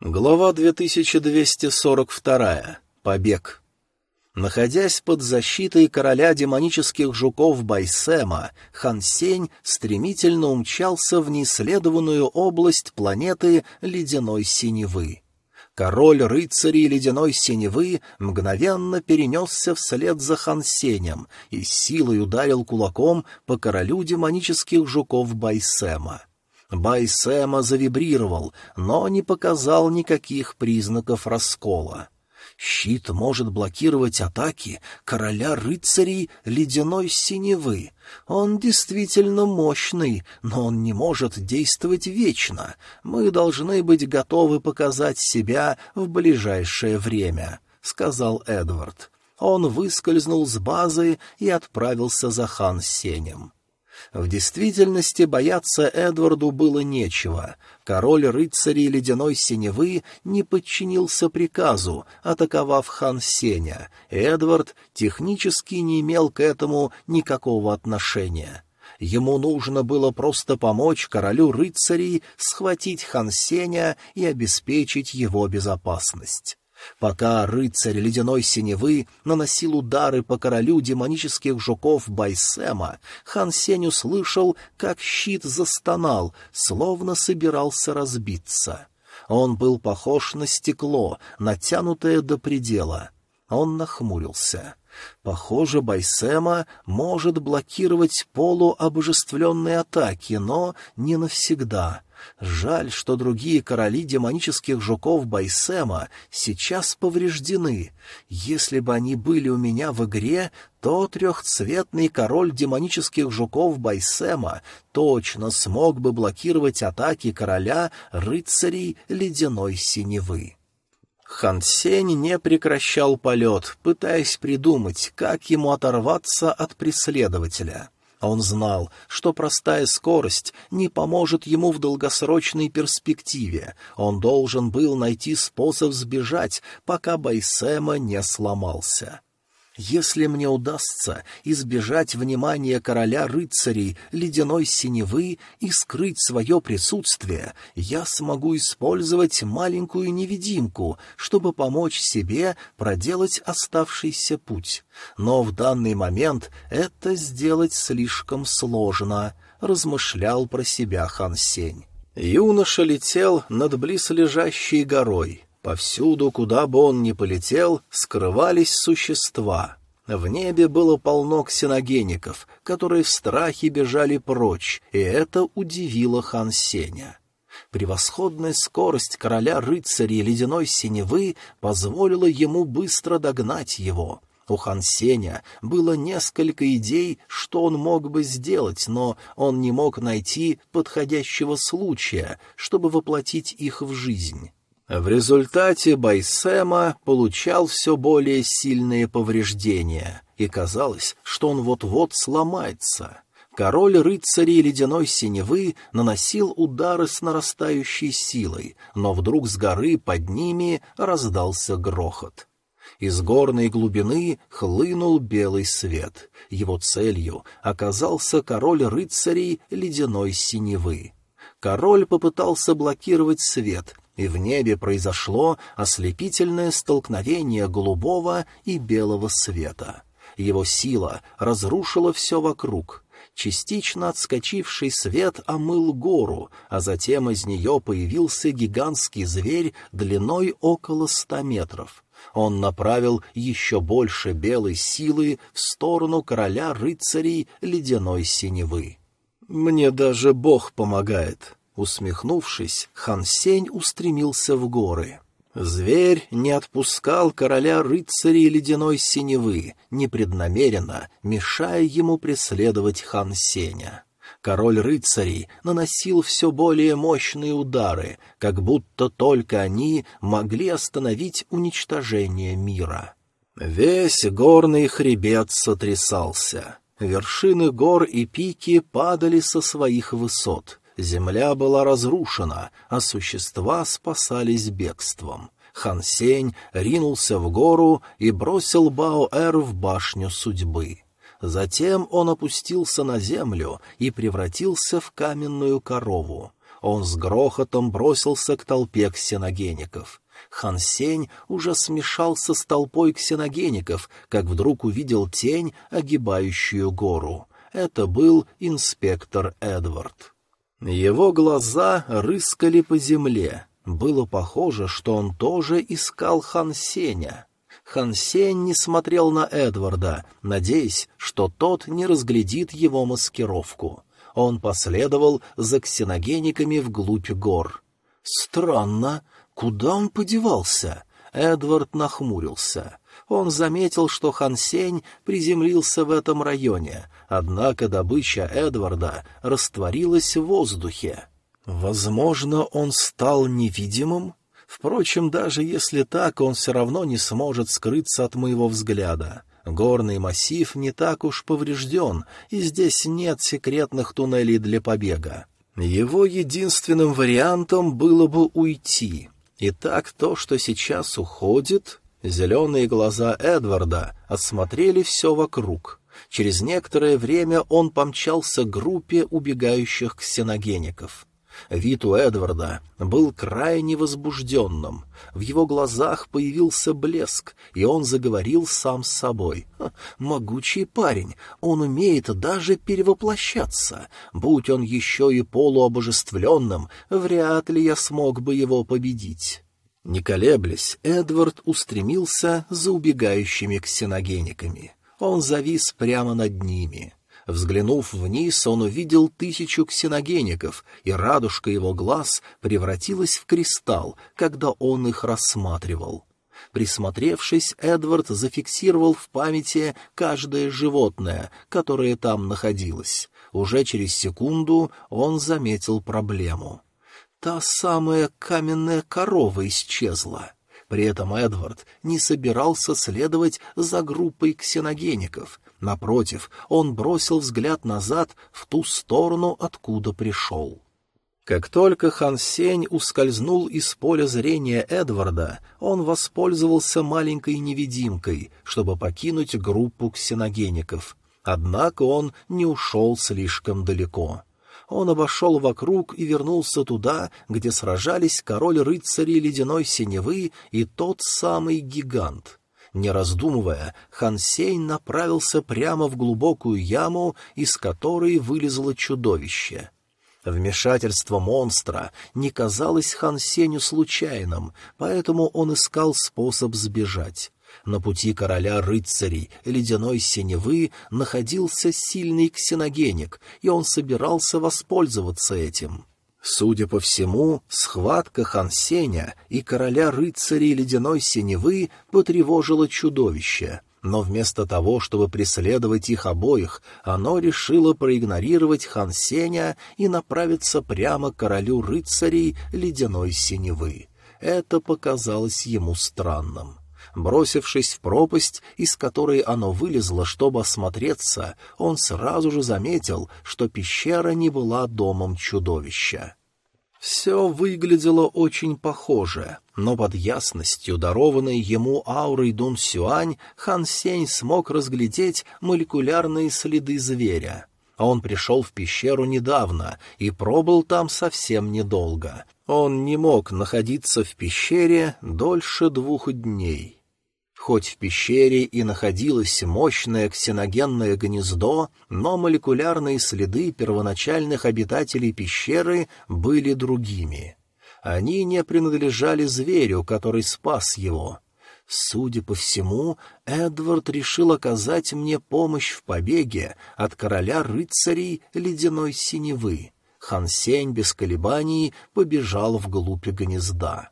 Глава 2242. Побег. Находясь под защитой короля демонических жуков Байсема, Хан Сень стремительно умчался в неисследованную область планеты Ледяной Синевы. Король рыцарей Ледяной Синевы мгновенно перенесся вслед за Хан Сенем и силой ударил кулаком по королю демонических жуков Байсема. Байсема завибрировал, но не показал никаких признаков раскола. Щит может блокировать атаки короля рыцарей ледяной синевы. Он действительно мощный, но он не может действовать вечно. Мы должны быть готовы показать себя в ближайшее время, — сказал Эдвард. Он выскользнул с базы и отправился за хан Сенем. В действительности бояться Эдварду было нечего. Король рыцарей ледяной синевы не подчинился приказу, атаковав хан Сеня. Эдвард технически не имел к этому никакого отношения. Ему нужно было просто помочь королю рыцарей схватить хан Сеня и обеспечить его безопасность. Пока рыцарь ледяной синевы наносил удары по королю демонических жуков Байсема, хан Сень услышал, как щит застонал, словно собирался разбиться. Он был похож на стекло, натянутое до предела. Он нахмурился. Похоже, Байсема может блокировать полуобожествленные атаки, но не навсегда — Жаль, что другие короли демонических жуков Байсема сейчас повреждены. Если бы они были у меня в игре, то трехцветный король демонических жуков Байсема точно смог бы блокировать атаки короля рыцарей ледяной синевы. Хансень не прекращал полет, пытаясь придумать, как ему оторваться от преследователя. А он знал, что простая скорость не поможет ему в долгосрочной перспективе. Он должен был найти способ сбежать, пока Байсема не сломался. Если мне удастся избежать внимания короля рыцарей ледяной синевы и скрыть свое присутствие, я смогу использовать маленькую невидимку, чтобы помочь себе проделать оставшийся путь. Но в данный момент это сделать слишком сложно, — размышлял про себя Хан Сень. Юноша летел над близлежащей горой — Повсюду, куда бы он ни полетел, скрывались существа. В небе было полно ксеногеников, которые в страхе бежали прочь, и это удивило хан Сеня. Превосходная скорость короля рыцарей ледяной синевы позволила ему быстро догнать его. У хан Сеня было несколько идей, что он мог бы сделать, но он не мог найти подходящего случая, чтобы воплотить их в жизнь. В результате Байсема получал все более сильные повреждения, и казалось, что он вот-вот сломается. Король рыцарей ледяной синевы наносил удары с нарастающей силой, но вдруг с горы под ними раздался грохот. Из горной глубины хлынул белый свет. Его целью оказался король рыцарей ледяной синевы. Король попытался блокировать свет, и в небе произошло ослепительное столкновение голубого и белого света. Его сила разрушила все вокруг. Частично отскочивший свет омыл гору, а затем из нее появился гигантский зверь длиной около ста метров. Он направил еще больше белой силы в сторону короля рыцарей ледяной синевы. «Мне даже Бог помогает», Усмехнувшись, Хан Сень устремился в горы. Зверь не отпускал короля рыцарей ледяной синевы, непреднамеренно мешая ему преследовать Хан Сеня. Король рыцарей наносил все более мощные удары, как будто только они могли остановить уничтожение мира. Весь горный хребет сотрясался. Вершины гор и пики падали со своих высот — Земля была разрушена, а существа спасались бегством. Хан Сень ринулся в гору и бросил Баоэр в башню судьбы. Затем он опустился на землю и превратился в каменную корову. Он с грохотом бросился к толпе ксеногеников. Хан Сень уже смешался с толпой ксеногеников, как вдруг увидел тень, огибающую гору. Это был инспектор Эдвард. Его глаза рыскали по земле. Было похоже, что он тоже искал Хан Сеня. Хан Сень не смотрел на Эдварда, надеясь, что тот не разглядит его маскировку. Он последовал за ксеногениками вглубь гор. Странно, куда он подевался? Эдвард нахмурился. Он заметил, что Хан Сень приземлился в этом районе, однако добыча Эдварда растворилась в воздухе. Возможно, он стал невидимым? Впрочем, даже если так, он все равно не сможет скрыться от моего взгляда. Горный массив не так уж поврежден, и здесь нет секретных туннелей для побега. Его единственным вариантом было бы уйти. И так то, что сейчас уходит... Зеленые глаза Эдварда осмотрели все вокруг. Через некоторое время он помчался к группе убегающих ксеногеников. Вид у Эдварда был крайне возбужденным. В его глазах появился блеск, и он заговорил сам с собой. «Могучий парень, он умеет даже перевоплощаться. Будь он еще и полуобожествленным, вряд ли я смог бы его победить». Не колеблясь, Эдвард устремился за убегающими ксеногениками. Он завис прямо над ними. Взглянув вниз, он увидел тысячу ксеногеников, и радужка его глаз превратилась в кристалл, когда он их рассматривал. Присмотревшись, Эдвард зафиксировал в памяти каждое животное, которое там находилось. Уже через секунду он заметил проблему. Та самая каменная корова исчезла. При этом Эдвард не собирался следовать за группой ксеногеников. Напротив, он бросил взгляд назад в ту сторону, откуда пришел. Как только Хан Сень ускользнул из поля зрения Эдварда, он воспользовался маленькой невидимкой, чтобы покинуть группу ксеногеников. Однако он не ушел слишком далеко. Он обошел вокруг и вернулся туда, где сражались король-рыцари ледяной синевы и тот самый гигант. Не раздумывая, Хансейн направился прямо в глубокую яму, из которой вылезло чудовище. Вмешательство монстра не казалось Хансеню случайным, поэтому он искал способ сбежать. На пути короля рыцарей ледяной синевы находился сильный ксеногеник, и он собирался воспользоваться этим. Судя по всему, схватка Хансеня и короля рыцарей ледяной синевы потревожила чудовище, но вместо того, чтобы преследовать их обоих, оно решило проигнорировать Хансеня и направиться прямо к королю рыцарей ледяной синевы. Это показалось ему странным. Бросившись в пропасть, из которой оно вылезло, чтобы осмотреться, он сразу же заметил, что пещера не была домом чудовища. Все выглядело очень похоже, но под ясностью, дарованной ему аурой Дун Сюань, Хан Сень смог разглядеть молекулярные следы зверя. Он пришел в пещеру недавно и пробыл там совсем недолго. Он не мог находиться в пещере дольше двух дней. Хоть в пещере и находилось мощное ксеногенное гнездо, но молекулярные следы первоначальных обитателей пещеры были другими. Они не принадлежали зверю, который спас его. Судя по всему, Эдвард решил оказать мне помощь в побеге от короля рыцарей ледяной синевы. Хансень без колебаний побежал вглубь гнезда.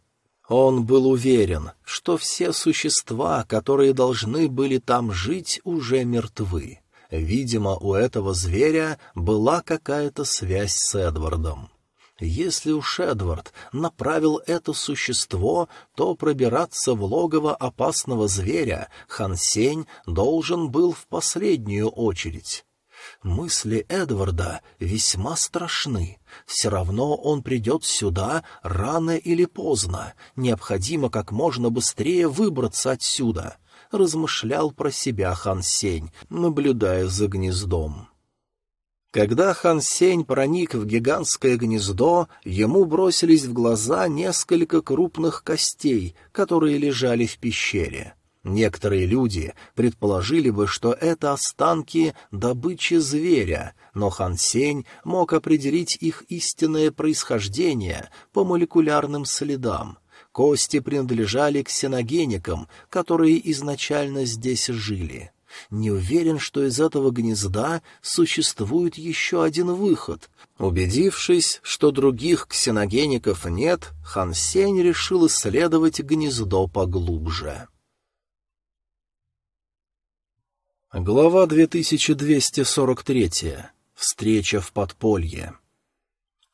Он был уверен, что все существа, которые должны были там жить, уже мертвы. Видимо, у этого зверя была какая-то связь с Эдвардом. Если уж Эдвард направил это существо, то пробираться в логово опасного зверя Хансень должен был в последнюю очередь. Мысли Эдварда весьма страшны. Все равно он придет сюда рано или поздно. Необходимо как можно быстрее выбраться отсюда. Размышлял про себя Хан Сень, наблюдая за гнездом. Когда Хан Сень проник в гигантское гнездо, ему бросились в глаза несколько крупных костей, которые лежали в пещере. Некоторые люди предположили бы, что это останки добычи зверя, но Хан Сень мог определить их истинное происхождение по молекулярным следам. Кости принадлежали к ксеногеникам, которые изначально здесь жили. Не уверен, что из этого гнезда существует еще один выход. Убедившись, что других ксеногеников нет, Хан Сень решил исследовать гнездо поглубже. Глава 2243. Встреча в подполье.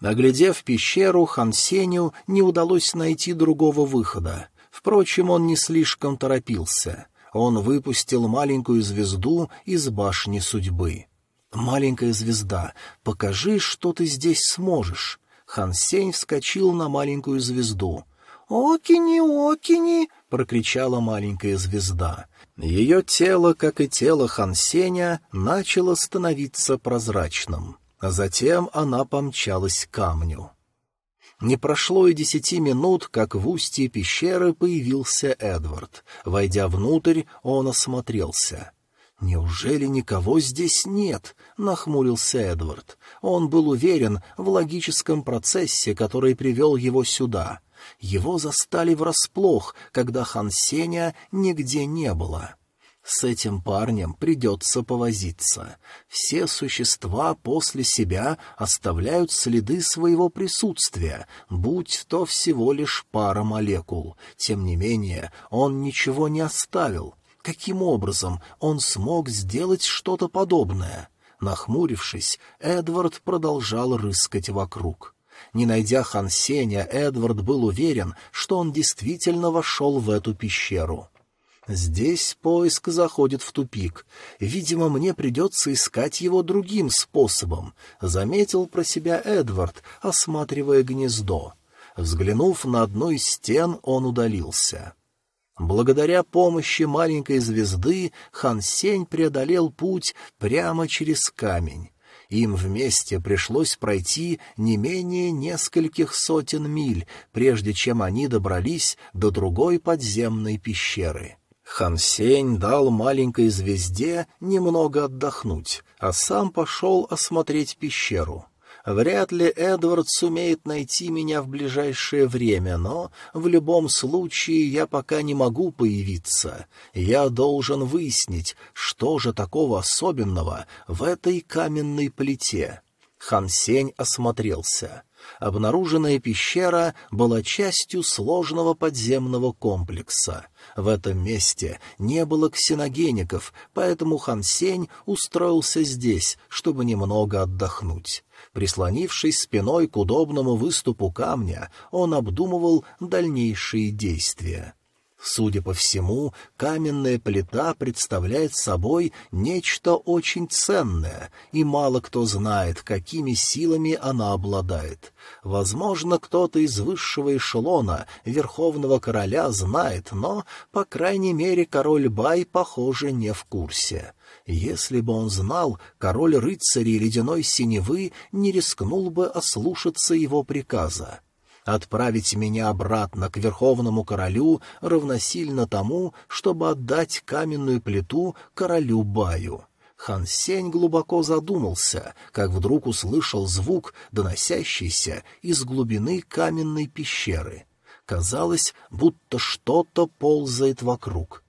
Оглядев пещеру, Хан Сеню не удалось найти другого выхода. Впрочем, он не слишком торопился он выпустил маленькую звезду из башни судьбы. «Маленькая звезда, покажи, что ты здесь сможешь». Хан Сень вскочил на маленькую звезду. «Окини, окини!» — прокричала маленькая звезда. Ее тело, как и тело Хан Сеня, начало становиться прозрачным. А затем она помчалась к камню. Не прошло и десяти минут, как в устье пещеры появился Эдвард. Войдя внутрь, он осмотрелся. «Неужели никого здесь нет?» — нахмурился Эдвард. Он был уверен в логическом процессе, который привел его сюда. Его застали врасплох, когда Хан Сеня нигде не было. С этим парнем придется повозиться. Все существа после себя оставляют следы своего присутствия, будь то всего лишь пара молекул. Тем не менее, он ничего не оставил. Каким образом он смог сделать что-то подобное? Нахмурившись, Эдвард продолжал рыскать вокруг. Не найдя Хансеня, Эдвард был уверен, что он действительно вошел в эту пещеру. Здесь поиск заходит в тупик. Видимо, мне придется искать его другим способом, — заметил про себя Эдвард, осматривая гнездо. Взглянув на одну из стен, он удалился. Благодаря помощи маленькой звезды Хан Сень преодолел путь прямо через камень. Им вместе пришлось пройти не менее нескольких сотен миль, прежде чем они добрались до другой подземной пещеры. Хан Сень дал маленькой звезде немного отдохнуть, а сам пошел осмотреть пещеру. Вряд ли Эдвард сумеет найти меня в ближайшее время, но в любом случае я пока не могу появиться. Я должен выяснить, что же такого особенного в этой каменной плите. Хан Сень осмотрелся. Обнаруженная пещера была частью сложного подземного комплекса. В этом месте не было ксеногеников, поэтому Хан Сень устроился здесь, чтобы немного отдохнуть. Прислонившись спиной к удобному выступу камня, он обдумывал дальнейшие действия. Судя по всему, каменная плита представляет собой нечто очень ценное, и мало кто знает, какими силами она обладает. Возможно, кто-то из высшего эшелона Верховного Короля знает, но, по крайней мере, король Бай, похоже, не в курсе. Если бы он знал, король рыцарей ледяной синевы не рискнул бы ослушаться его приказа. Отправить меня обратно к Верховному Королю равносильно тому, чтобы отдать каменную плиту королю Баю. Хан Сень глубоко задумался, как вдруг услышал звук, доносящийся из глубины каменной пещеры. Казалось, будто что-то ползает вокруг.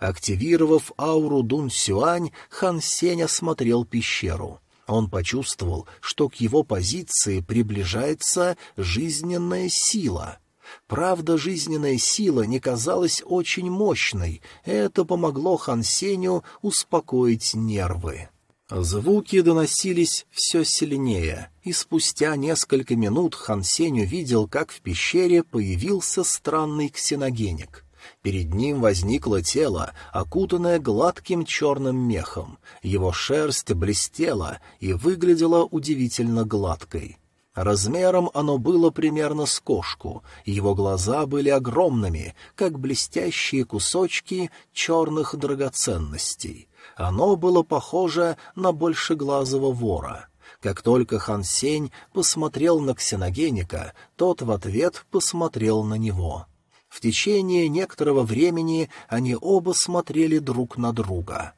Активировав ауру Дун Сюань, Хан Сень осмотрел пещеру. Он почувствовал, что к его позиции приближается жизненная сила. Правда, жизненная сила не казалась очень мощной, это помогло Хансеню успокоить нервы. Звуки доносились все сильнее, и спустя несколько минут Хансень увидел, как в пещере появился странный ксеногеник — Перед ним возникло тело, окутанное гладким черным мехом. Его шерсть блестела и выглядела удивительно гладкой. Размером оно было примерно с кошку, его глаза были огромными, как блестящие кусочки черных драгоценностей. Оно было похоже на большеглазого вора — Как только Хан Сень посмотрел на ксеногеника, тот в ответ посмотрел на него. В течение некоторого времени они оба смотрели друг на друга.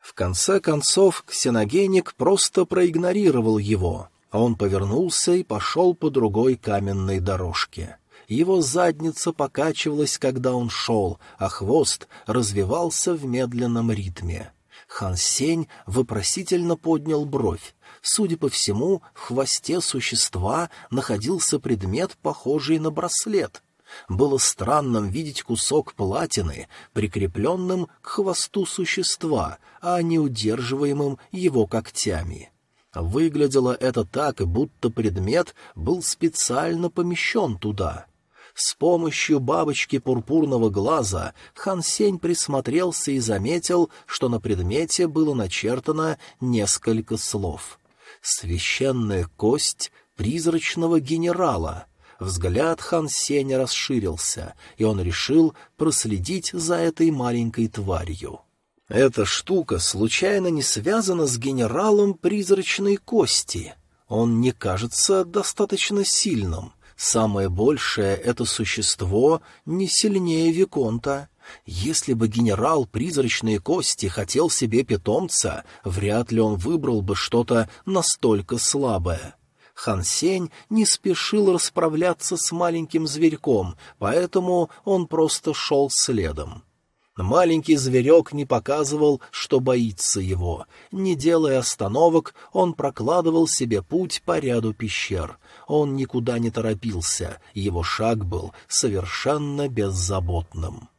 В конце концов, ксеногеник просто проигнорировал его, а он повернулся и пошел по другой каменной дорожке. Его задница покачивалась, когда он шел, а хвост развивался в медленном ритме. Хан Сень вопросительно поднял бровь. Судя по всему, в хвосте существа находился предмет, похожий на браслет. Было странным видеть кусок платины, прикрепленным к хвосту существа, а не удерживаемым его когтями. Выглядело это так, будто предмет был специально помещен туда. С помощью бабочки пурпурного глаза Хан Сень присмотрелся и заметил, что на предмете было начертано несколько слов. «Священная кость призрачного генерала». Взгляд Хан Сеня расширился, и он решил проследить за этой маленькой тварью. Эта штука случайно не связана с генералом призрачной кости. Он не кажется достаточно сильным. Самое большее — это существо не сильнее Виконта. Если бы генерал призрачной кости хотел себе питомца, вряд ли он выбрал бы что-то настолько слабое. Хан Сень не спешил расправляться с маленьким зверьком, поэтому он просто шел следом. Маленький зверек не показывал, что боится его. Не делая остановок, он прокладывал себе путь по ряду пещер. Он никуда не торопился, его шаг был совершенно беззаботным.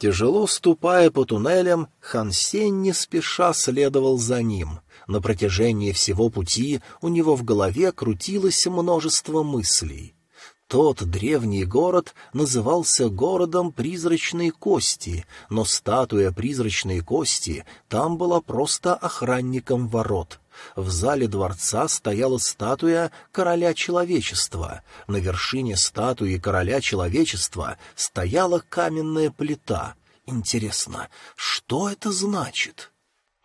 Тяжело ступая по туннелям, Хан Сень не спеша следовал за ним. На протяжении всего пути у него в голове крутилось множество мыслей — тот древний город назывался городом призрачной кости, но статуя призрачной кости там была просто охранником ворот. В зале дворца стояла статуя короля человечества. На вершине статуи короля человечества стояла каменная плита. Интересно, что это значит?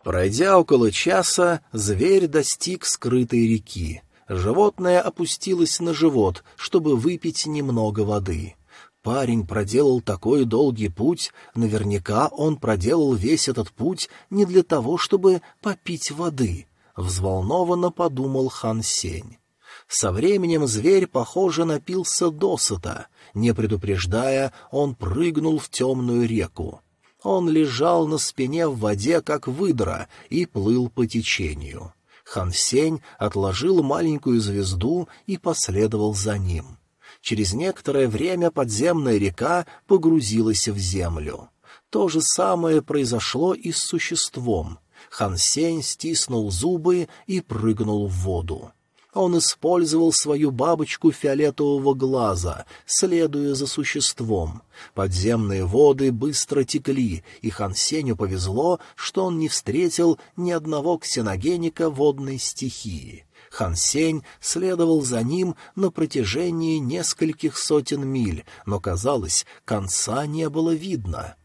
Пройдя около часа, зверь достиг скрытой реки. Животное опустилось на живот, чтобы выпить немного воды. Парень проделал такой долгий путь, наверняка он проделал весь этот путь не для того, чтобы попить воды, — взволнованно подумал Хан Сень. Со временем зверь, похоже, напился досыта. Не предупреждая, он прыгнул в темную реку. Он лежал на спине в воде, как выдра, и плыл по течению. Хан Сень отложил маленькую звезду и последовал за ним. Через некоторое время подземная река погрузилась в землю. То же самое произошло и с существом. Хан Сень стиснул зубы и прыгнул в воду. Он использовал свою бабочку фиолетового глаза, следуя за существом. Подземные воды быстро текли, и Хансеню повезло, что он не встретил ни одного ксеногеника водной стихии. Хансень следовал за ним на протяжении нескольких сотен миль, но, казалось, конца не было видно.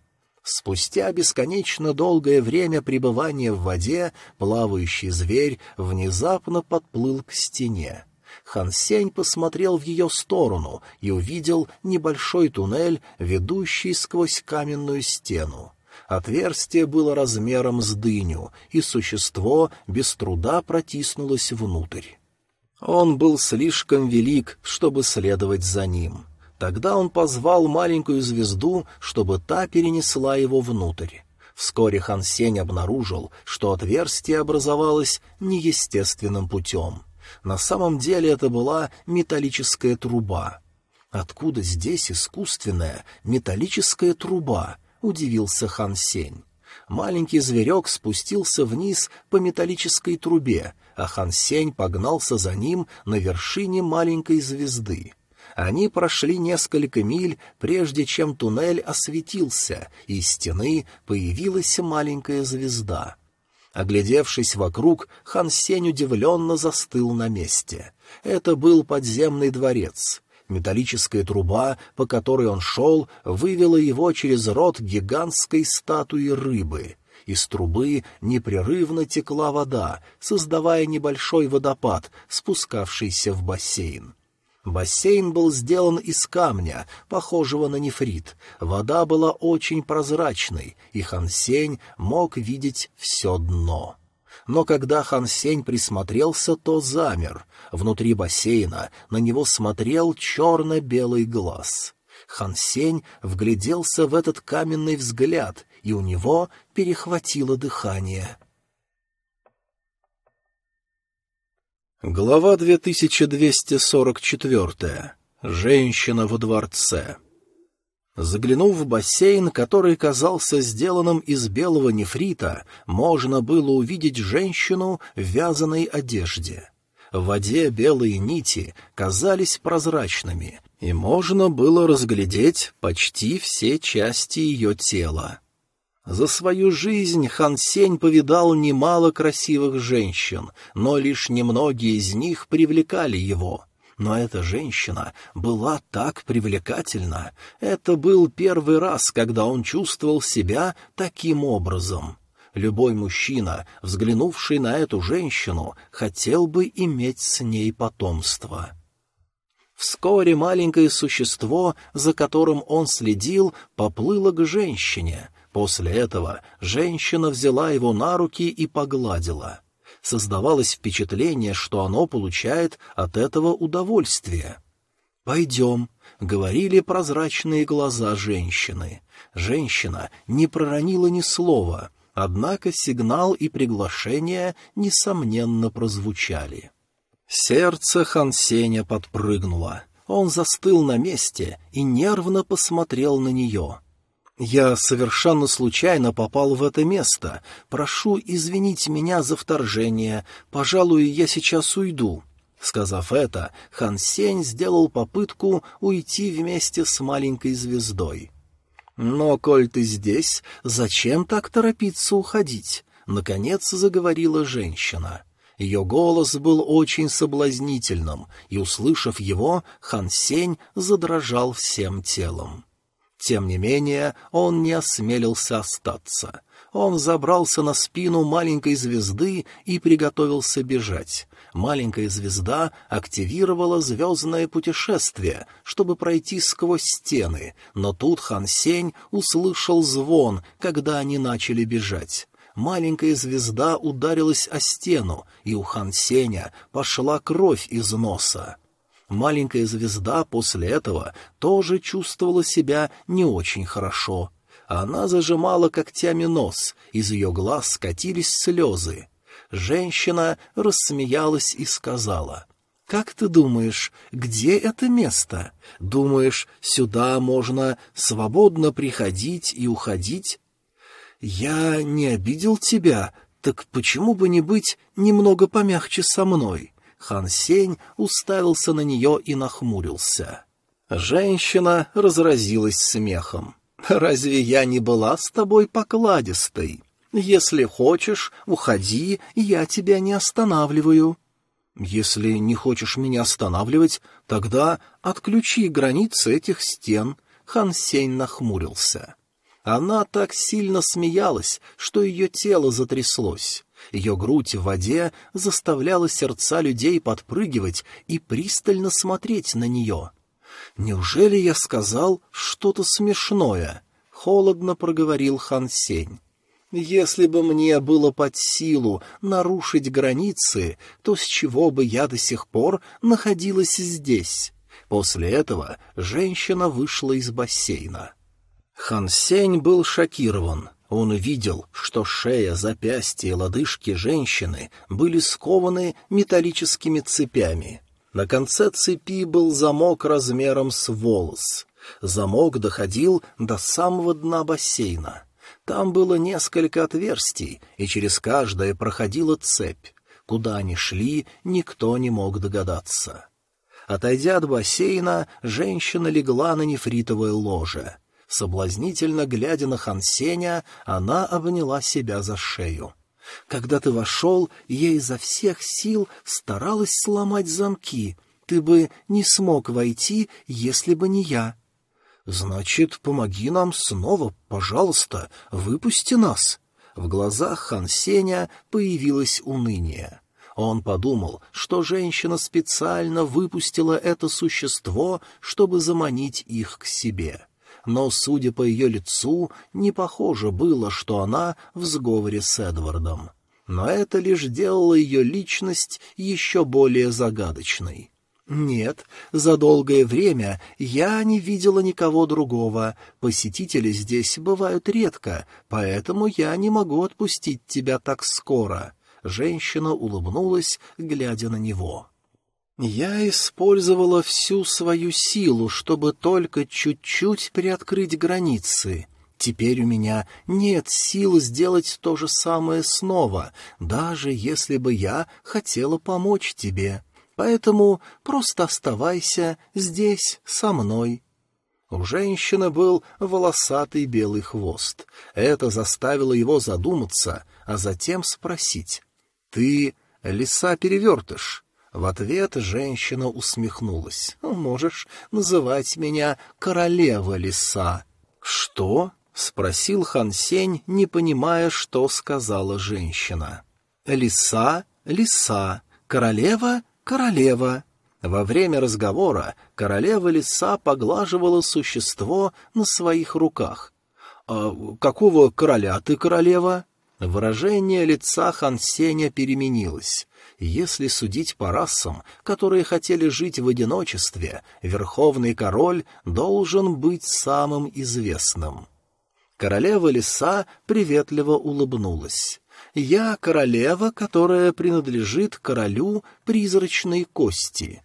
Спустя бесконечно долгое время пребывания в воде плавающий зверь внезапно подплыл к стене. Хан Сень посмотрел в ее сторону и увидел небольшой туннель, ведущий сквозь каменную стену. Отверстие было размером с дыню, и существо без труда протиснулось внутрь. Он был слишком велик, чтобы следовать за ним. Тогда он позвал маленькую звезду, чтобы та перенесла его внутрь. Вскоре Хан Сень обнаружил, что отверстие образовалось неестественным путем. На самом деле это была металлическая труба. «Откуда здесь искусственная металлическая труба?» — удивился Хан Сень. Маленький зверек спустился вниз по металлической трубе, а Хан Сень погнался за ним на вершине маленькой звезды. Они прошли несколько миль, прежде чем туннель осветился, и из стены появилась маленькая звезда. Оглядевшись вокруг, хан Сень удивленно застыл на месте. Это был подземный дворец. Металлическая труба, по которой он шел, вывела его через рот гигантской статуи рыбы. Из трубы непрерывно текла вода, создавая небольшой водопад, спускавшийся в бассейн. Бассейн был сделан из камня, похожего на нефрит. Вода была очень прозрачной, и Хансень мог видеть все дно. Но когда Хансень присмотрелся, то замер. Внутри бассейна на него смотрел черно-белый глаз. Хансень вгляделся в этот каменный взгляд, и у него перехватило дыхание. Глава 2244. Женщина во дворце. Заглянув в бассейн, который казался сделанным из белого нефрита, можно было увидеть женщину в вязаной одежде. В воде белые нити казались прозрачными, и можно было разглядеть почти все части ее тела. За свою жизнь Хан Сень повидал немало красивых женщин, но лишь немногие из них привлекали его. Но эта женщина была так привлекательна. Это был первый раз, когда он чувствовал себя таким образом. Любой мужчина, взглянувший на эту женщину, хотел бы иметь с ней потомство. Вскоре маленькое существо, за которым он следил, поплыло к женщине — После этого женщина взяла его на руки и погладила. Создавалось впечатление, что оно получает от этого удовольствие. «Пойдем», — говорили прозрачные глаза женщины. Женщина не проронила ни слова, однако сигнал и приглашение, несомненно, прозвучали. Сердце Хансеня подпрыгнуло. Он застыл на месте и нервно посмотрел на нее — «Я совершенно случайно попал в это место. Прошу извинить меня за вторжение. Пожалуй, я сейчас уйду». Сказав это, Хан Сень сделал попытку уйти вместе с маленькой звездой. «Но, коль ты здесь, зачем так торопиться уходить?» — наконец заговорила женщина. Ее голос был очень соблазнительным, и, услышав его, Хан Сень задрожал всем телом. Тем не менее, он не осмелился остаться. Он забрался на спину маленькой звезды и приготовился бежать. Маленькая звезда активировала звездное путешествие, чтобы пройти сквозь стены, но тут Хан Сень услышал звон, когда они начали бежать. Маленькая звезда ударилась о стену, и у Хан Сеня пошла кровь из носа. Маленькая звезда после этого тоже чувствовала себя не очень хорошо. Она зажимала когтями нос, из ее глаз скатились слезы. Женщина рассмеялась и сказала, «Как ты думаешь, где это место? Думаешь, сюда можно свободно приходить и уходить?» «Я не обидел тебя, так почему бы не быть немного помягче со мной?» Хан Сень уставился на нее и нахмурился. Женщина разразилась смехом. «Разве я не была с тобой покладистой? Если хочешь, уходи, я тебя не останавливаю». «Если не хочешь меня останавливать, тогда отключи границы этих стен», — Хан Сень нахмурился. Она так сильно смеялась, что ее тело затряслось. Ее грудь в воде заставляла сердца людей подпрыгивать и пристально смотреть на нее. «Неужели я сказал что-то смешное?» — холодно проговорил Хан Сень. «Если бы мне было под силу нарушить границы, то с чего бы я до сих пор находилась здесь?» После этого женщина вышла из бассейна. Хан Сень был шокирован. Он увидел, что шея, запястья и лодыжки женщины были скованы металлическими цепями. На конце цепи был замок размером с волос. Замок доходил до самого дна бассейна. Там было несколько отверстий, и через каждое проходила цепь. Куда они шли, никто не мог догадаться. Отойдя от бассейна, женщина легла на нефритовое ложе — Соблазнительно глядя на Хансеня, она обняла себя за шею. Когда ты вошел, я изо всех сил старалась сломать замки. Ты бы не смог войти, если бы не я. Значит, помоги нам снова, пожалуйста, выпусти нас. В глазах Хан Сеня появилось уныние. Он подумал, что женщина специально выпустила это существо, чтобы заманить их к себе. Но, судя по ее лицу, не похоже было, что она в сговоре с Эдвардом. Но это лишь делало ее личность еще более загадочной. «Нет, за долгое время я не видела никого другого. Посетители здесь бывают редко, поэтому я не могу отпустить тебя так скоро». Женщина улыбнулась, глядя на него. «Я использовала всю свою силу, чтобы только чуть-чуть приоткрыть границы. Теперь у меня нет сил сделать то же самое снова, даже если бы я хотела помочь тебе» поэтому просто оставайся здесь со мной». У женщины был волосатый белый хвост. Это заставило его задуматься, а затем спросить. «Ты лиса-перевертыш?» В ответ женщина усмехнулась. «Можешь называть меня королева лиса». «Что?» — спросил Хан Сень, не понимая, что сказала женщина. «Лиса, лиса, королева «Королева». Во время разговора королева лиса поглаживала существо на своих руках. «А какого короля ты, королева?» Выражение лица Хансеня переменилось. Если судить по расам, которые хотели жить в одиночестве, верховный король должен быть самым известным. Королева лиса приветливо улыбнулась. Я королева, которая принадлежит королю призрачной кости.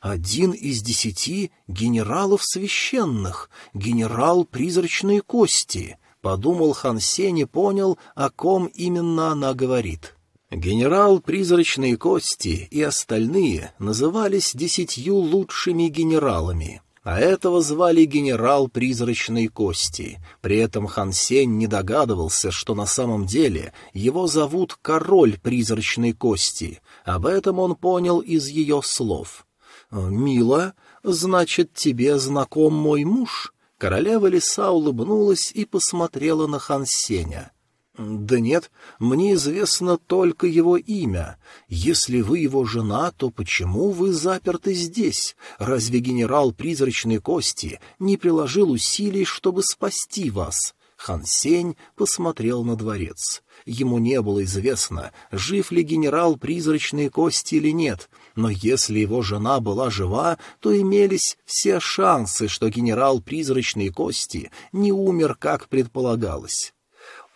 Один из десяти генералов священных, генерал призрачной кости. Подумал Хан Сень и понял, о ком именно она говорит. Генерал призрачной кости и остальные назывались десятью лучшими генералами а этого звали генерал призрачной кости. При этом Хан Сень не догадывался, что на самом деле его зовут король призрачной кости. Об этом он понял из ее слов. «Мила, значит, тебе знаком мой муж?» Королева лиса улыбнулась и посмотрела на Хан Сеня. «Да нет, мне известно только его имя. Если вы его жена, то почему вы заперты здесь? Разве генерал призрачной кости не приложил усилий, чтобы спасти вас?» Хан Сень посмотрел на дворец. Ему не было известно, жив ли генерал призрачной кости или нет, но если его жена была жива, то имелись все шансы, что генерал призрачной кости не умер, как предполагалось.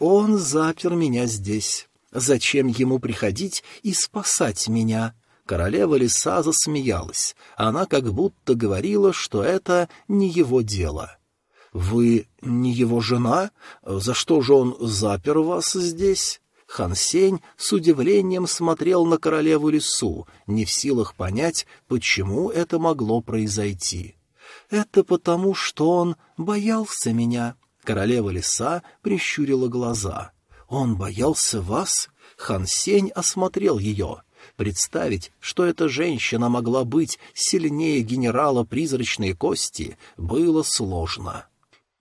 Он запер меня здесь. Зачем ему приходить и спасать меня? Королева лиса засмеялась. Она как будто говорила, что это не его дело. «Вы не его жена? За что же он запер вас здесь?» Хан Сень с удивлением смотрел на королеву лису, не в силах понять, почему это могло произойти. «Это потому, что он боялся меня», Королева лиса прищурила глаза. «Он боялся вас?» Хан Сень осмотрел ее. Представить, что эта женщина могла быть сильнее генерала призрачной кости, было сложно.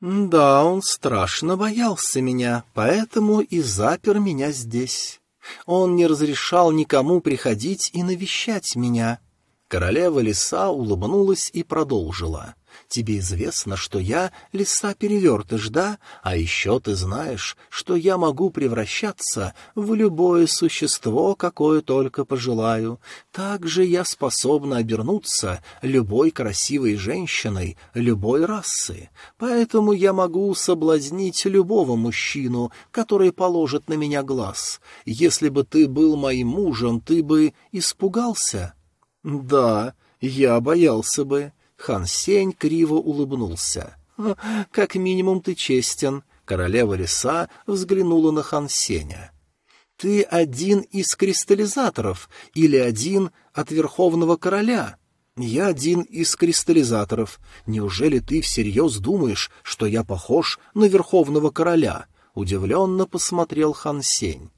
«Да, он страшно боялся меня, поэтому и запер меня здесь. Он не разрешал никому приходить и навещать меня». Королева лиса улыбнулась и продолжила. Тебе известно, что я лиса-перевертыш, да? А еще ты знаешь, что я могу превращаться в любое существо, какое только пожелаю. Также я способна обернуться любой красивой женщиной любой расы. Поэтому я могу соблазнить любого мужчину, который положит на меня глаз. Если бы ты был моим мужем, ты бы испугался? Да, я боялся бы. Хан Сень криво улыбнулся. «Как минимум ты честен», — королева лиса взглянула на Хан Сеня. «Ты один из кристаллизаторов или один от Верховного Короля?» «Я один из кристаллизаторов. Неужели ты всерьез думаешь, что я похож на Верховного Короля?» — удивленно посмотрел Хан Сень.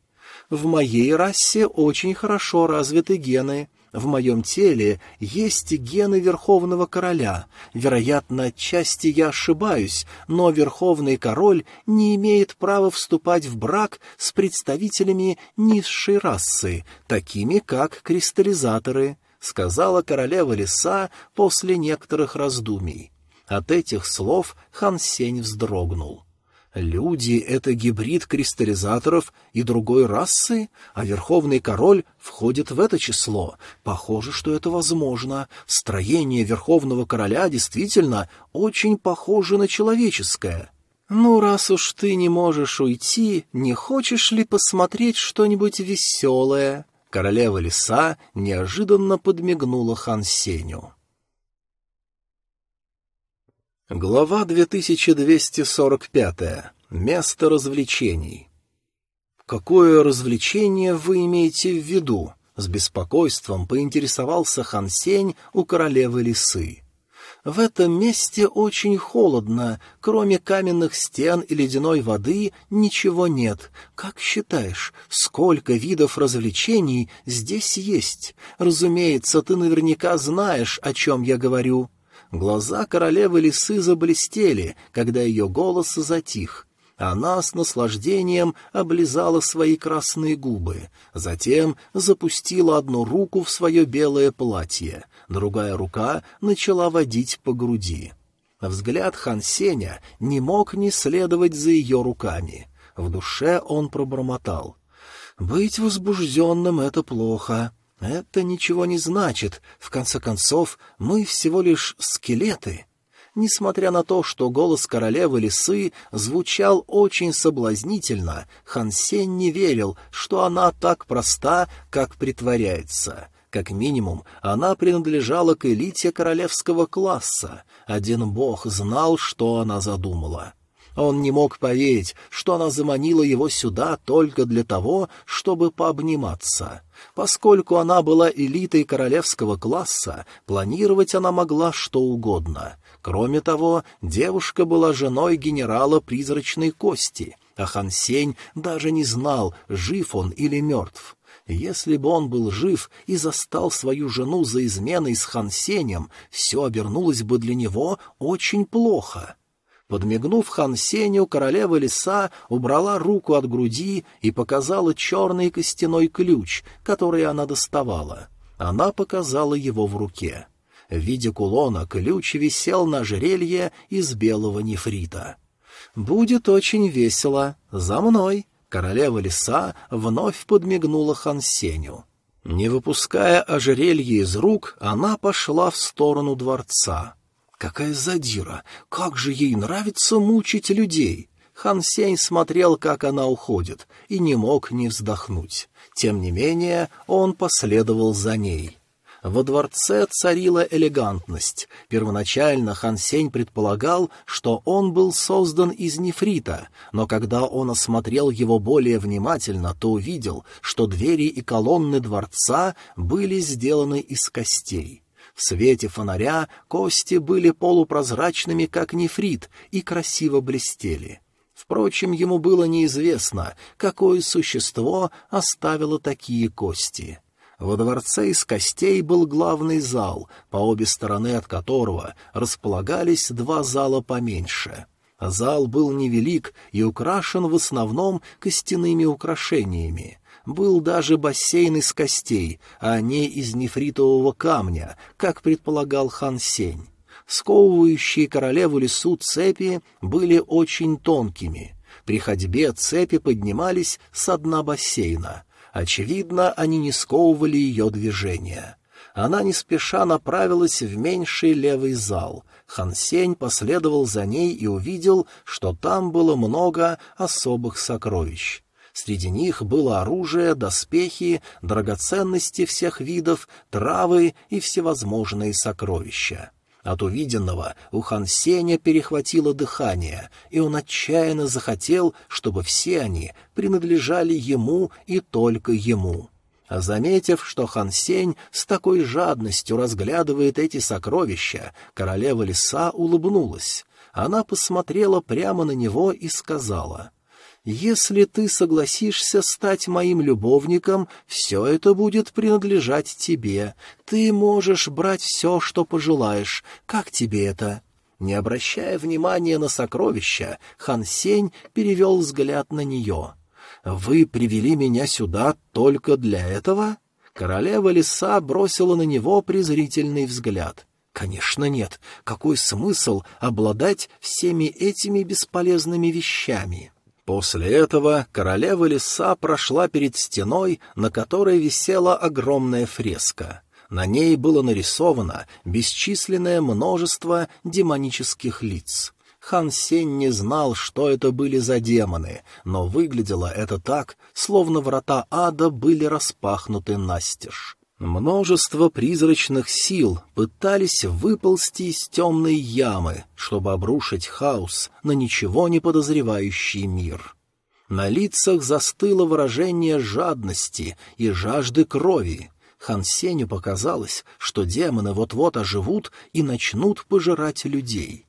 «В моей расе очень хорошо развиты гены. В моем теле есть гены Верховного Короля. Вероятно, отчасти я ошибаюсь, но Верховный Король не имеет права вступать в брак с представителями низшей расы, такими как кристаллизаторы, — сказала королева леса после некоторых раздумий. От этих слов Хан Сень вздрогнул. — Люди — это гибрид кристаллизаторов и другой расы, а Верховный Король входит в это число. Похоже, что это возможно. Строение Верховного Короля действительно очень похоже на человеческое. Ну, раз уж ты не можешь уйти, не хочешь ли посмотреть что-нибудь веселое? Королева леса неожиданно подмигнула Хан Сеню. Глава 2245. Место развлечений. «Какое развлечение вы имеете в виду?» — с беспокойством поинтересовался Хан Сень у королевы лисы. «В этом месте очень холодно, кроме каменных стен и ледяной воды ничего нет. Как считаешь, сколько видов развлечений здесь есть? Разумеется, ты наверняка знаешь, о чем я говорю». Глаза королевы лисы заблестели, когда ее голос затих. Она с наслаждением облизала свои красные губы, затем запустила одну руку в свое белое платье, другая рука начала водить по груди. Взгляд Хансеня не мог не следовать за ее руками. В душе он пробормотал. «Быть возбужденным — это плохо. Это ничего не значит. В конце концов, мы всего лишь скелеты. Несмотря на то, что голос королевы лисы звучал очень соблазнительно, Хансен не верил, что она так проста, как притворяется. Как минимум, она принадлежала к элите королевского класса. Один бог знал, что она задумала. Он не мог поверить, что она заманила его сюда только для того, чтобы пообниматься. Поскольку она была элитой королевского класса, планировать она могла что угодно. Кроме того, девушка была женой генерала призрачной кости, а Хан Сень даже не знал, жив он или мертв. Если бы он был жив и застал свою жену за изменой с Хан Сенем, все обернулось бы для него очень плохо. Подмигнув Хан Сеню, королева лиса убрала руку от груди и показала черный костяной ключ, который она доставала. Она показала его в руке. В виде кулона ключ висел на жерелье из белого нефрита. «Будет очень весело. За мной!» Королева лиса вновь подмигнула Хан Сеню. Не выпуская ожерелье из рук, она пошла в сторону дворца. Какая задира! Как же ей нравится мучить людей! Хан Сень смотрел, как она уходит, и не мог не вздохнуть. Тем не менее, он последовал за ней. Во дворце царила элегантность. Первоначально Хан Сень предполагал, что он был создан из нефрита, но когда он осмотрел его более внимательно, то увидел, что двери и колонны дворца были сделаны из костей. В свете фонаря кости были полупрозрачными, как нефрит, и красиво блестели. Впрочем, ему было неизвестно, какое существо оставило такие кости. Во дворце из костей был главный зал, по обе стороны от которого располагались два зала поменьше. Зал был невелик и украшен в основном костяными украшениями был даже бассейн из костей, а не из нефритового камня, как предполагал хан Сень. Сковывающие королеву лесу цепи были очень тонкими. При ходьбе цепи поднимались с дна бассейна. Очевидно, они не сковывали ее движение. Она не спеша направилась в меньший левый зал. Хан Сень последовал за ней и увидел, что там было много особых сокровищ. Среди них было оружие, доспехи, драгоценности всех видов, травы и всевозможные сокровища. От увиденного у Хан Сеня перехватило дыхание, и он отчаянно захотел, чтобы все они принадлежали ему и только ему. Заметив, что Хан Сень с такой жадностью разглядывает эти сокровища, королева леса улыбнулась. Она посмотрела прямо на него и сказала — Если ты согласишься стать моим любовником, все это будет принадлежать тебе. Ты можешь брать все, что пожелаешь. Как тебе это?» Не обращая внимания на сокровища, Хан Сень перевел взгляд на нее. «Вы привели меня сюда только для этого?» Королева лиса бросила на него презрительный взгляд. «Конечно нет. Какой смысл обладать всеми этими бесполезными вещами?» После этого королева лиса прошла перед стеной, на которой висела огромная фреска. На ней было нарисовано бесчисленное множество демонических лиц. Хан Сень не знал, что это были за демоны, но выглядело это так, словно врата ада были распахнуты настежь. Множество призрачных сил пытались выползти из темной ямы, чтобы обрушить хаос на ничего не подозревающий мир. На лицах застыло выражение жадности и жажды крови, Хан Сеню показалось, что демоны вот-вот оживут и начнут пожирать людей.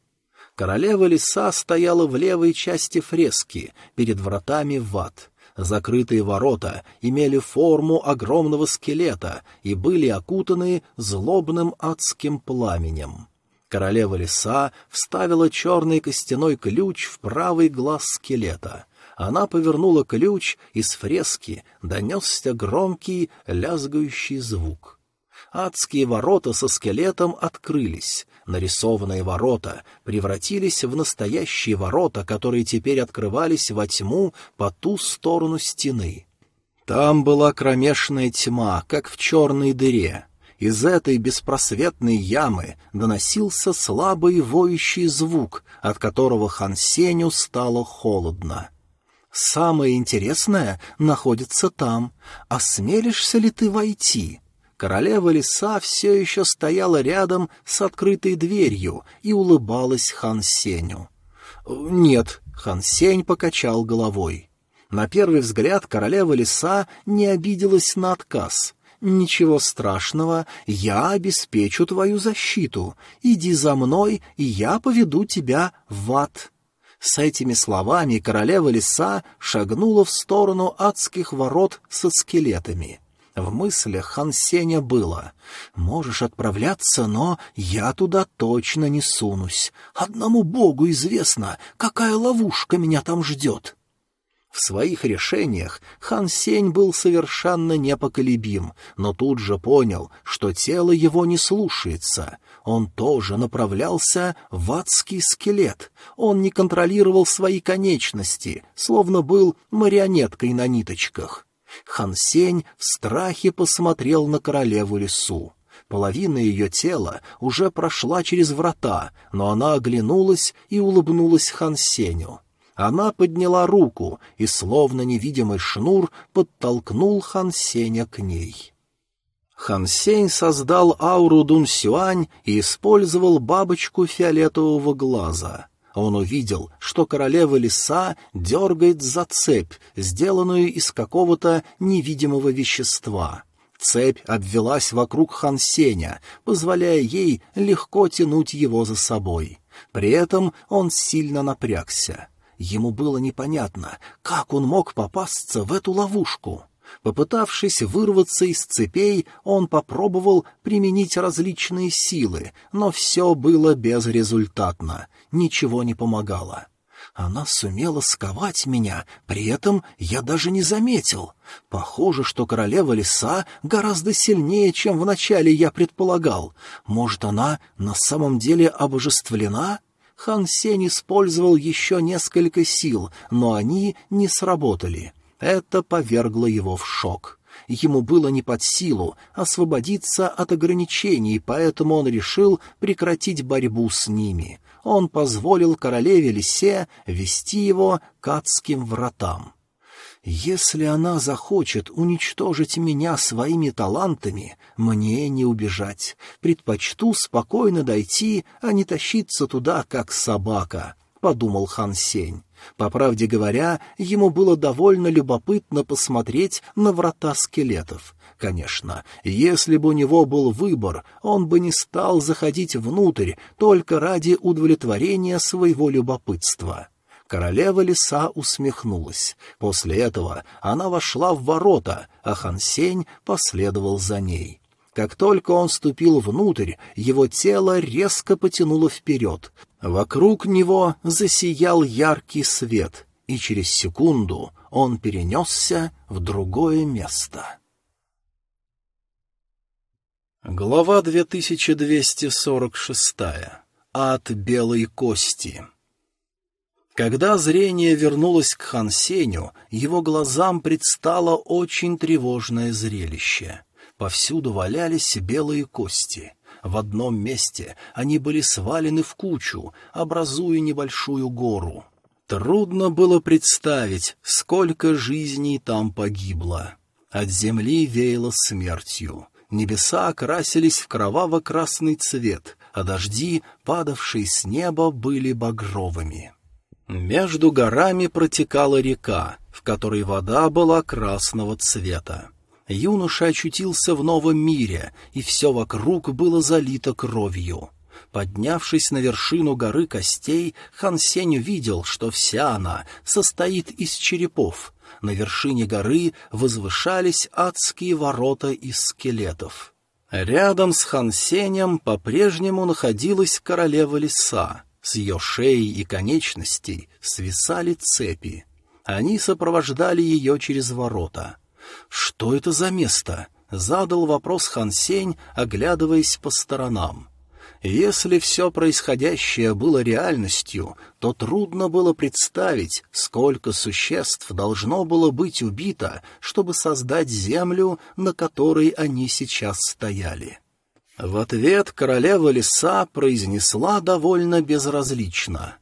Королева леса стояла в левой части фрески, перед вратами в ад. Закрытые ворота имели форму огромного скелета и были окутаны злобным адским пламенем. Королева леса вставила черный костяной ключ в правый глаз скелета — она повернула ключ, из фрески донесся громкий, лязгающий звук. Адские ворота со скелетом открылись. Нарисованные ворота превратились в настоящие ворота, которые теперь открывались во тьму по ту сторону стены. Там была кромешная тьма, как в черной дыре. Из этой беспросветной ямы доносился слабый воющий звук, от которого Хансеню стало холодно. Самое интересное находится там. Осмелишься ли ты войти?» Королева лиса все еще стояла рядом с открытой дверью и улыбалась Хан Сеню. «Нет», — Хан Сень покачал головой. На первый взгляд королева лиса не обиделась на отказ. «Ничего страшного, я обеспечу твою защиту. Иди за мной, и я поведу тебя в ад». С этими словами королева лиса шагнула в сторону адских ворот со скелетами. В мыслях Хансеня было «Можешь отправляться, но я туда точно не сунусь. Одному богу известно, какая ловушка меня там ждет». В своих решениях Хан Сень был совершенно непоколебим, но тут же понял, что тело его не слушается. Он тоже направлялся в адский скелет. Он не контролировал свои конечности, словно был марионеткой на ниточках. Хан Сень в страхе посмотрел на королеву лесу. Половина ее тела уже прошла через врата, но она оглянулась и улыбнулась Хан Сеню. Она подняла руку, и словно невидимый шнур подтолкнул Хан Сеня к ней. Хан Сень создал ауру Дун Сюань и использовал бабочку фиолетового глаза. Он увидел, что королева лиса дергает за цепь, сделанную из какого-то невидимого вещества. Цепь обвелась вокруг Хан Сеня, позволяя ей легко тянуть его за собой. При этом он сильно напрягся. Ему было непонятно, как он мог попасться в эту ловушку. Попытавшись вырваться из цепей, он попробовал применить различные силы, но все было безрезультатно, ничего не помогало. Она сумела сковать меня, при этом я даже не заметил. Похоже, что королева леса гораздо сильнее, чем вначале я предполагал. Может, она на самом деле обожествлена?» Хан Сень использовал еще несколько сил, но они не сработали. Это повергло его в шок. Ему было не под силу освободиться от ограничений, поэтому он решил прекратить борьбу с ними. Он позволил королеве Лисе вести его к адским вратам. Если она захочет уничтожить меня своими талантами, мне не убежать. Предпочту спокойно дойти, а не тащиться туда, как собака», — подумал Хан Сень. По правде говоря, ему было довольно любопытно посмотреть на врата скелетов. Конечно, если бы у него был выбор, он бы не стал заходить внутрь только ради удовлетворения своего любопытства. Королева лиса усмехнулась. После этого она вошла в ворота, а Хансень последовал за ней. Как только он ступил внутрь, его тело резко потянуло вперед. Вокруг него засиял яркий свет, и через секунду он перенесся в другое место. Глава 2246. От белой кости. Когда зрение вернулось к Хансеню, его глазам предстало очень тревожное зрелище. Повсюду валялись белые кости. В одном месте они были свалены в кучу, образуя небольшую гору. Трудно было представить, сколько жизней там погибло. От земли веяло смертью. Небеса окрасились в кроваво-красный цвет, а дожди, падавшие с неба, были багровыми. Между горами протекала река, в которой вода была красного цвета. Юноша очутился в новом мире, и все вокруг было залито кровью. Поднявшись на вершину горы костей, Хан Сень увидел, что вся она состоит из черепов. На вершине горы возвышались адские ворота из скелетов. Рядом с Хан Сенем по-прежнему находилась королева леса. С ее шеи и конечностей свисали цепи. Они сопровождали ее через ворота. «Что это за место?» — задал вопрос Хан Сень, оглядываясь по сторонам. Если все происходящее было реальностью, то трудно было представить, сколько существ должно было быть убито, чтобы создать землю, на которой они сейчас стояли. В ответ королева леса произнесла довольно безразлично.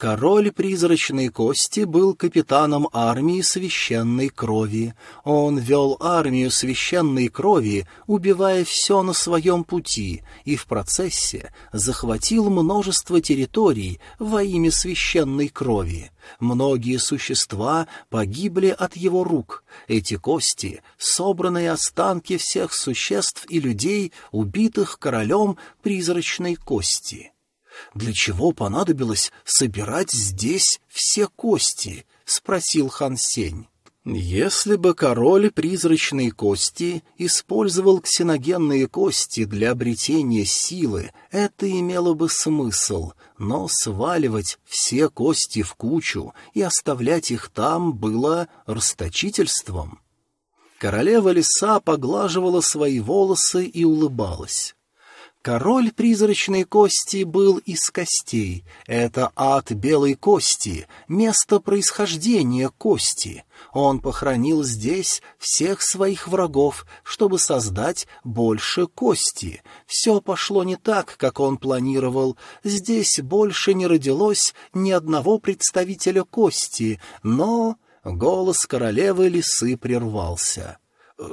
Король призрачной кости был капитаном армии священной крови. Он вел армию священной крови, убивая все на своем пути, и в процессе захватил множество территорий во имя священной крови. Многие существа погибли от его рук. Эти кости — собранные останки всех существ и людей, убитых королем призрачной кости. «Для чего понадобилось собирать здесь все кости?» — спросил Хан Сень. Если бы король призрачной кости использовал ксеногенные кости для обретения силы, это имело бы смысл, но сваливать все кости в кучу и оставлять их там было расточительством. Королева леса поглаживала свои волосы и улыбалась. Король призрачной кости был из костей. Это ад белой кости, место происхождения кости. Он похоронил здесь всех своих врагов, чтобы создать больше кости. Все пошло не так, как он планировал. Здесь больше не родилось ни одного представителя кости, но... Голос королевы лисы прервался.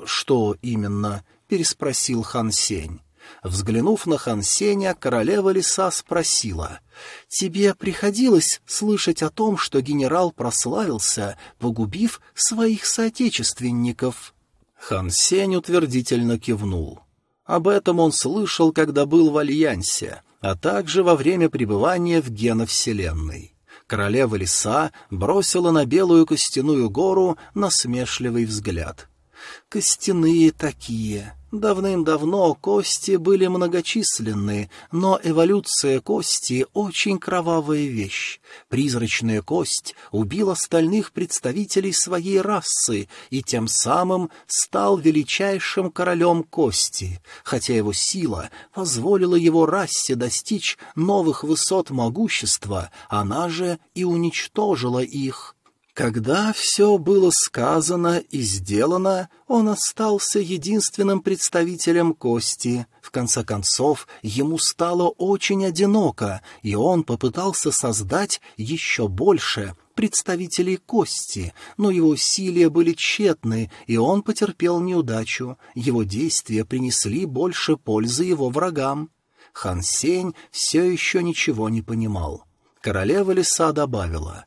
«Что именно?» — переспросил Хан Сень. Взглянув на Хансеня, королева лиса спросила, «Тебе приходилось слышать о том, что генерал прославился, погубив своих соотечественников?» Хан утвердительно кивнул. Об этом он слышал, когда был в Альянсе, а также во время пребывания в геновселенной. Королева лиса бросила на белую костяную гору насмешливый взгляд. «Костяные такие, Давным-давно кости были многочисленны, но эволюция кости — очень кровавая вещь. Призрачная кость убила остальных представителей своей расы и тем самым стал величайшим королем кости, хотя его сила позволила его расе достичь новых высот могущества, она же и уничтожила их. Когда все было сказано и сделано, он остался единственным представителем кости. В конце концов, ему стало очень одиноко, и он попытался создать еще больше представителей кости, но его усилия были тщетны, и он потерпел неудачу. Его действия принесли больше пользы его врагам. Хан Сень все еще ничего не понимал. Королева леса добавила —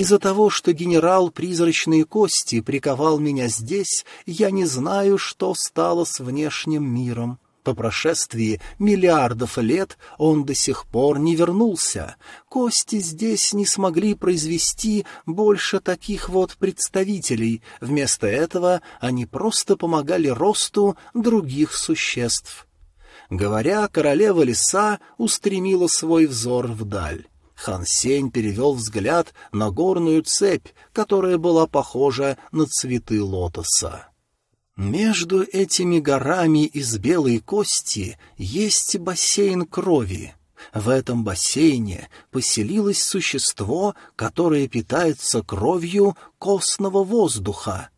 из-за того, что генерал призрачные кости приковал меня здесь, я не знаю, что стало с внешним миром. По прошествии миллиардов лет он до сих пор не вернулся. Кости здесь не смогли произвести больше таких вот представителей. Вместо этого они просто помогали росту других существ. Говоря, королева леса устремила свой взор вдаль. Хан Сень перевел взгляд на горную цепь, которая была похожа на цветы лотоса. Между этими горами из белой кости есть бассейн крови. В этом бассейне поселилось существо, которое питается кровью костного воздуха.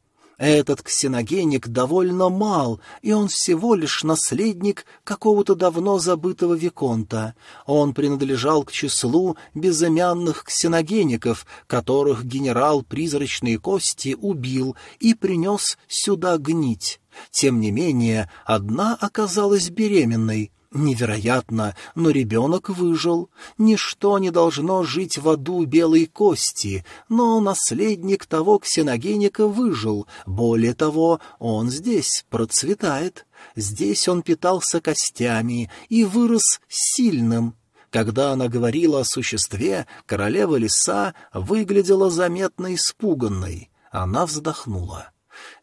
Этот ксеногеник довольно мал, и он всего лишь наследник какого-то давно забытого виконта. Он принадлежал к числу безымянных ксеногеников, которых генерал Призрачные Кости убил и принес сюда гнить. Тем не менее, одна оказалась беременной — Невероятно, но ребенок выжил. Ничто не должно жить в аду белой кости, но наследник того ксеногеника выжил. Более того, он здесь процветает. Здесь он питался костями и вырос сильным. Когда она говорила о существе, королева леса выглядела заметно испуганной. Она вздохнула.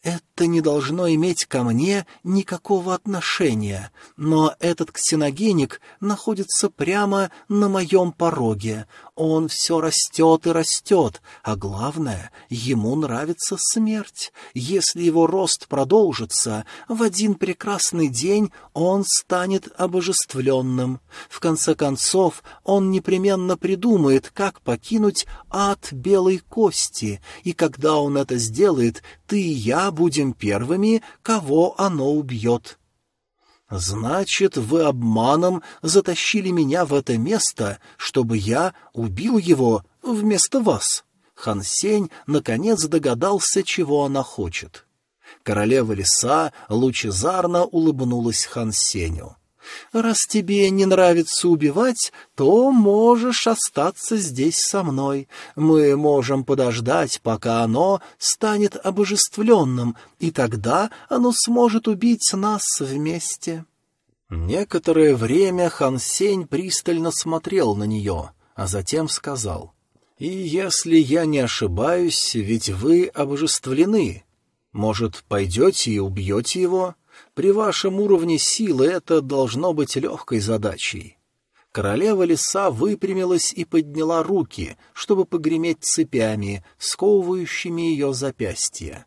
Это не должно иметь ко мне никакого отношения, но этот ксеногеник находится прямо на моем пороге. Он все растет и растет, а главное, ему нравится смерть. Если его рост продолжится, в один прекрасный день он станет обожествленным. В конце концов, он непременно придумает, как покинуть ад белой кости, и когда он это сделает, ты и я будем первыми, кого оно убьет. «Значит, вы обманом затащили меня в это место, чтобы я убил его вместо вас?» Хан Сень наконец догадался, чего она хочет. Королева леса лучезарно улыбнулась Хан Сеню. Раз тебе не нравится убивать, то можешь остаться здесь со мной. Мы можем подождать, пока оно станет обожествленным, и тогда оно сможет убить нас вместе». Некоторое время Хан Сень пристально смотрел на нее, а затем сказал, «И если я не ошибаюсь, ведь вы обожествлены. Может, пойдете и убьете его?» При вашем уровне силы это должно быть легкой задачей. Королева леса выпрямилась и подняла руки, чтобы погреметь цепями, сковывающими ее запястья.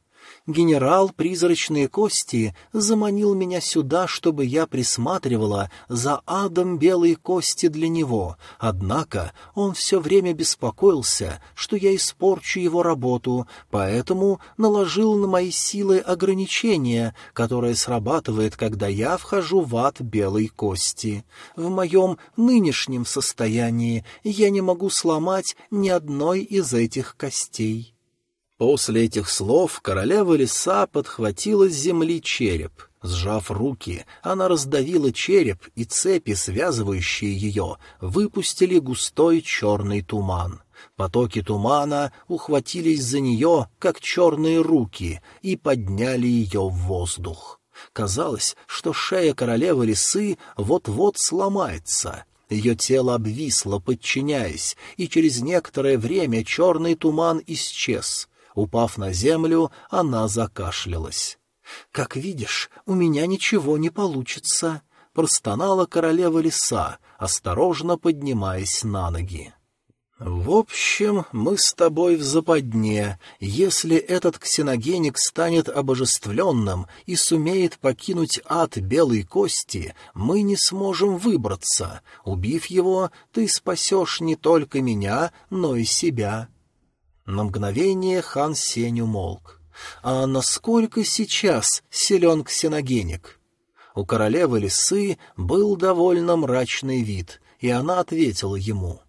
Генерал «Призрачные кости» заманил меня сюда, чтобы я присматривала за адом белой кости для него, однако он все время беспокоился, что я испорчу его работу, поэтому наложил на мои силы ограничения, которое срабатывает, когда я вхожу в ад белой кости. В моем нынешнем состоянии я не могу сломать ни одной из этих костей. После этих слов королева леса подхватила с земли череп. Сжав руки, она раздавила череп, и цепи, связывающие ее, выпустили густой черный туман. Потоки тумана ухватились за нее, как черные руки, и подняли ее в воздух. Казалось, что шея королевы лисы вот-вот сломается. Ее тело обвисло, подчиняясь, и через некоторое время черный туман исчез — Упав на землю, она закашлялась. «Как видишь, у меня ничего не получится», — простонала королева леса, осторожно поднимаясь на ноги. «В общем, мы с тобой в западне. Если этот ксеногеник станет обожествленным и сумеет покинуть ад белой кости, мы не сможем выбраться. Убив его, ты спасешь не только меня, но и себя. На мгновение хан Сень умолк. А насколько сейчас силен ксеногеник? У королевы лисы был довольно мрачный вид, и она ответила ему.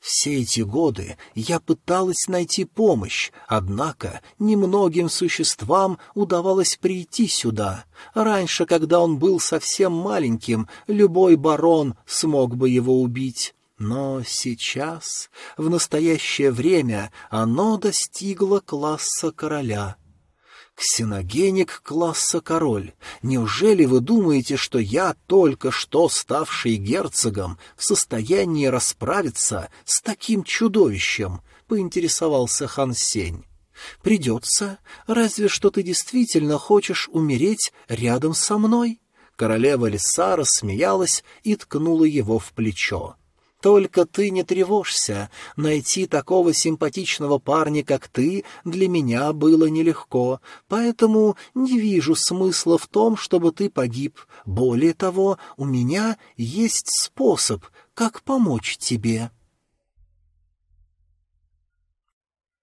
«Все эти годы я пыталась найти помощь, однако немногим существам удавалось прийти сюда. Раньше, когда он был совсем маленьким, любой барон смог бы его убить. Но сейчас, в настоящее время, оно достигло класса короля. Ксеногеник класса король, неужели вы думаете, что я, только что ставший герцогом, в состоянии расправиться с таким чудовищем? — поинтересовался Хан Сень. «Придется, разве что ты действительно хочешь умереть рядом со мной?» Королева лиса рассмеялась и ткнула его в плечо. Только ты не тревожься, найти такого симпатичного парня, как ты, для меня было нелегко, поэтому не вижу смысла в том, чтобы ты погиб. Более того, у меня есть способ, как помочь тебе».